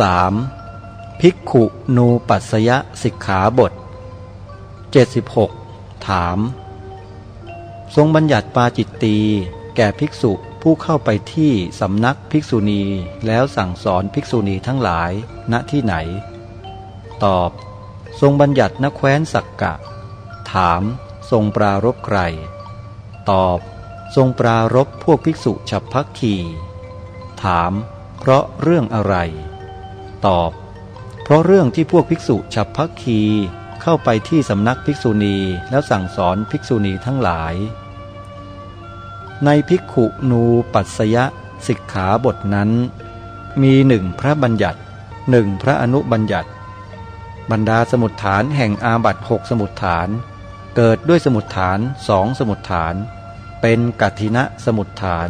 3. ภิกขุนูปัสยสิกขาบท 76 ถาม ทรงบัญญัติปาจิตตีแก่ภิกษุผู้เข้าไปที่สำนักภิกษุณีแล้วสั่งสอนภิกษุณีทั้งหลายณที่ไหน ตอบ ทรงบัญญัติณแคว้นสักกะ ถาม ทรงปรารบใคร ตอบ ทรงปรารบพวกภิกษุฉับพักขีถาม เพราะเรื่องอะไร ตอบ เพราะเรื่องที่พวกภิกษุฉับพักคีเข้าไปที่สำนักภิกษุณีแล้วสั่งสอนภิกษุณีทั้งหลาย ในภิกขุนูปัสยะสิกขาบทนั้น มีหนึ่งพระบัญญัติหนึ่งพระอนุบัญญัติ บรรดาสมุดฐานแห่งอาบัตหกสมุดฐาน เกิดด้วยสมุดฐานสองสมุดฐาน เป็นกัทินะสมุดฐาน